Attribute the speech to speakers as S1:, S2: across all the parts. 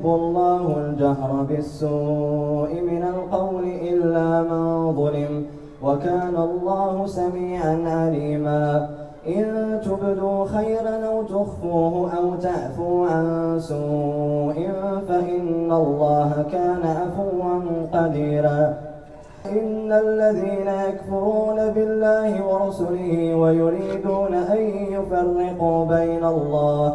S1: يحب الله الجهر بالسوء من القول إلا من ظلم وكان الله سميعا عليما إن تبدوا خيرا أو تخفوه أو تعفوا عن سوء فإن الله كان عفوا قديرا إن الذين يكفرون بالله ورسله ويريدون أن يفرقوا بين الله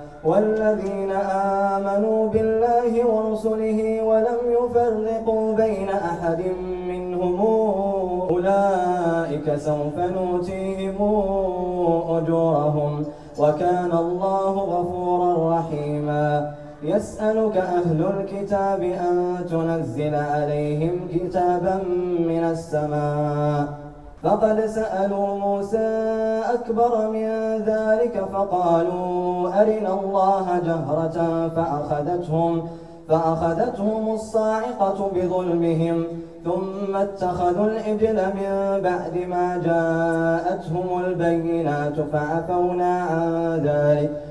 S1: والذين آمنوا بالله ورسله ولم يفرقوا بين أحد منهم أولئك سوف نوتيهم أجورهم وكان الله غفورا رحيما يسألك أهل الكتاب أن تنزل عليهم كتابا من السماء فقد سألوا موسى أكبر من ذلك فقالوا أرنا الله جهرة فأخذتهم فأخذتهم الصاعقة بظلمهم ثم اتخذوا العجل من بعد ما جاءتهم البينات فعفونا عن ذلك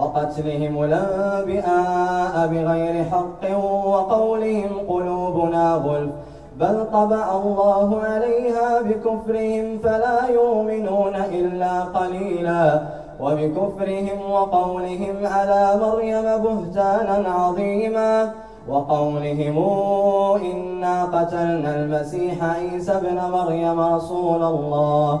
S1: وقتلهم الأنبياء بغير حق وقولهم قلوبنا غلف بل طبع الله عليها بكفرهم فلا يؤمنون إلا قليلا وبكفرهم وقولهم على مريم بهتانا عظيما وقولهم إنا قتلنا المسيح عيسى بن مريم رسول الله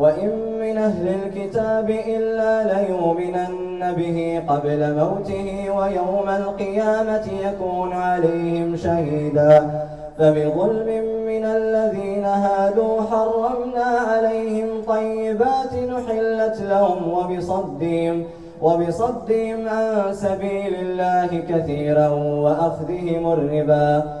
S1: وإن من أهل الكتاب إلا ليؤمنن به قبل موته ويوم القيامة يكون عليهم شهيدا فبظلم من الذين هادوا حرمنا عليهم طيبات نحلت لهم وبصدهم وبصدهم عن سبيل الله كثيرا وأخذهم الربا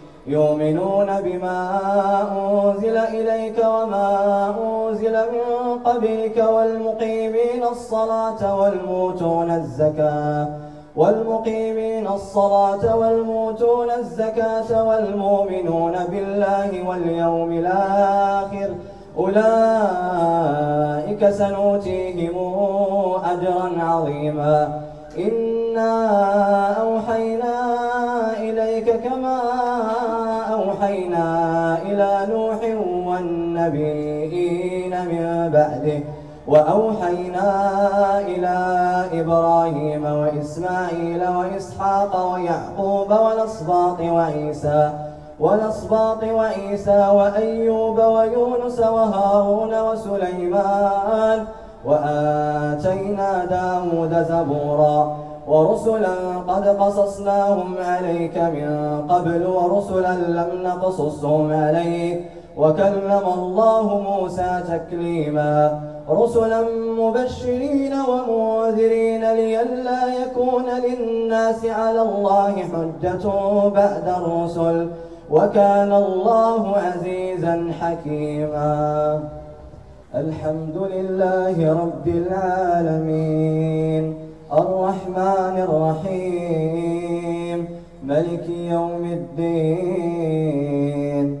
S1: يؤمنون بما أنزل إليك وما أنزل من قبلك والمقيمين الصلاة والموتون الزكاة والمقيمين الصلاة والموتون الزكاة والمؤمنون بالله واليوم الآخر أولئك سنؤتيهم أجرا عظيما إنا أوحينا النبيين من بعده وأوحينا إلى إبراهيم وإسماعيل وإسحاق ويعقوب والأصباط وعيسى والأصباط وعيسى وأيوب ويونس وهارون وسليمان وآتينا داود زبورا ورسلا قد قصصناهم عليك من قبل ورسلا لم نقصصهم عليك وكلم الله موسى تكليما رسلا مبشرين ومنذرين لئلا يكون للناس على الله حجة بعد الرسل وكان الله عزيزا حكيما الحمد لله رب العالمين الرحمن الرحيم ملك يوم الدين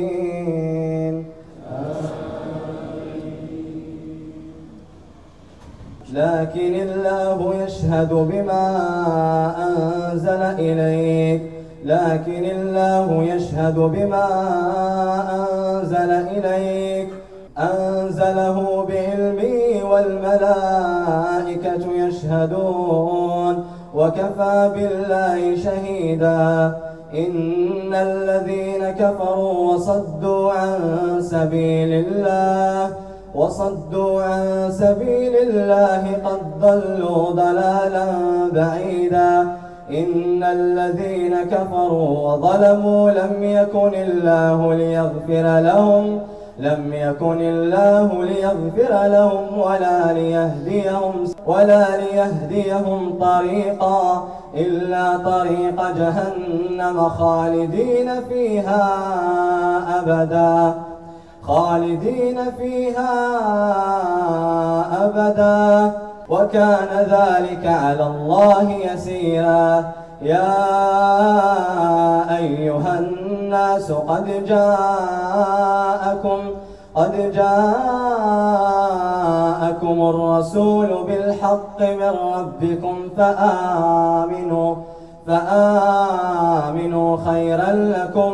S1: لكن الله يشهد بما أنزل إليك لكن الله يشهد بما أنزل إليك أنزله بعلمه والملائكة يشهدون وكفى بالله شهيدا إن الذين كفروا وصدوا عن سبيل الله وصدوا عن سبيل الله قد ضلوا ضلالا بعيدا إن الذين كفروا وظلموا لم يكن الله ليغفر لهم لم يكن الله ليغفر لهم ولا ليهديهم ولا ليهديهم طريقا إلا طريق جهنم خالدين فيها أبداً خالدين فيها أبدا وكان ذلك على الله يسيرا يا أيها الناس قد جاءكم قد جاءكم الرسول بالحق من ربكم فآمنوا فآمنوا خيرا لكم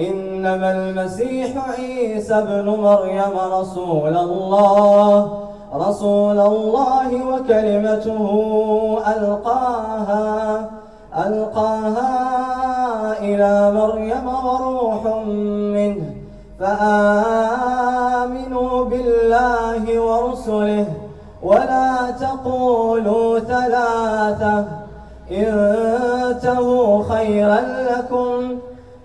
S1: إنما المسيح عيسى ابن مريم رسول الله رسول الله وكلمته ألقاها ألقاها إلى مريم وروح منه فآمنوا بالله ورسله ولا تقولوا ثلاثة انتهوا خيرا لكم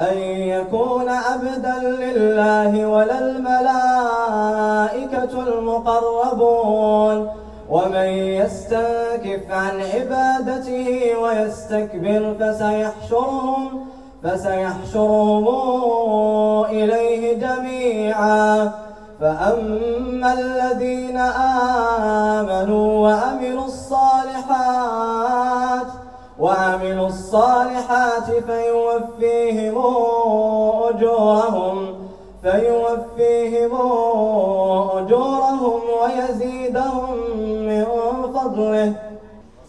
S1: أن يكون عبدا لله ولا الملائكة المقربون ومن يستنكف عن عبادته ويستكبر فسيحشرهم فسيحشرهم إليه جميعا فأما الذين آمنوا وعملوا الصالحات
S2: وعملوا
S1: الصالحات فيوفيهم أجورهم فيوفيهم أجورهم ويزيدهم من فضله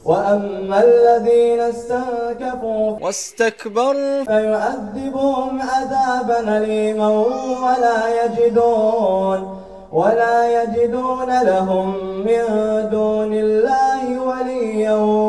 S1: وأما الذين استنكفوا واستكبروا فيعذبهم عذابا أليما ولا يجدون ولا يجدون لهم من دون الله وليا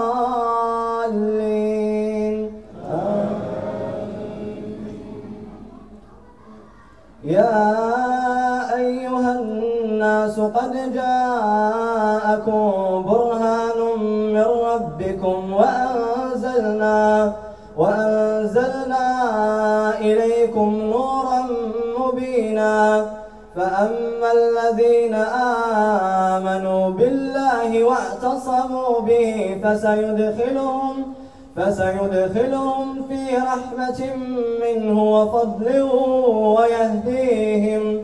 S1: لقد جاءكم برهان من ربكم وأنزلنا وأنزلنا إليكم نورا مبينا فأما الذين آمنوا بالله واعتصموا به فسيدخلهم فسيدخلهم في رحمة منه وفضل ويهديهم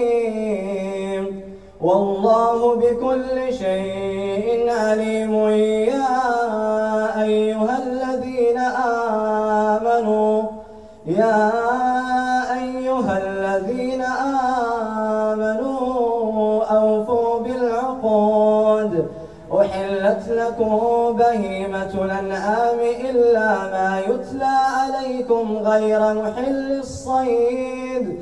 S1: والله بكل شيء عليم يا أيها الذين آمنوا يا أيها الذين آمنوا أوفوا بالعقود أحلت لكم بهيمة الأنعام إلا ما يتلى عليكم غير محل الصيد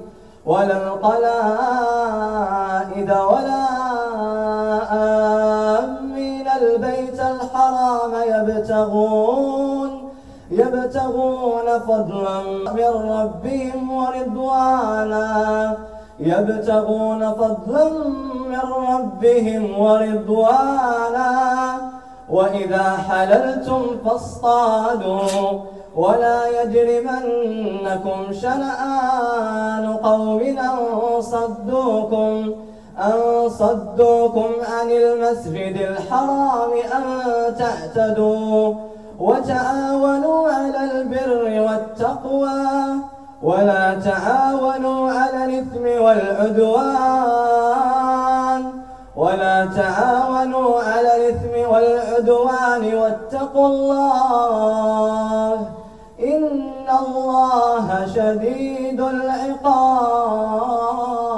S1: ولا القلائد ولا آمين البيت الحرام يبتغون يبتغون فضلا من ربهم ورضوانا يبتغون فضلا من ربهم ورضوانا وإذا حللتم فاصطادوا ولا يجرمنكم شنآن قوم أن صدوكم, أن صدوكم عن المسجد الحرام أن تعتدوا وتعاونوا على البر والتقوى ولا تعاونوا على الإثم والعدوان
S2: ولا تعاونوا
S1: على الإثم والعدوان واتقوا الله إن الله شديد العقاب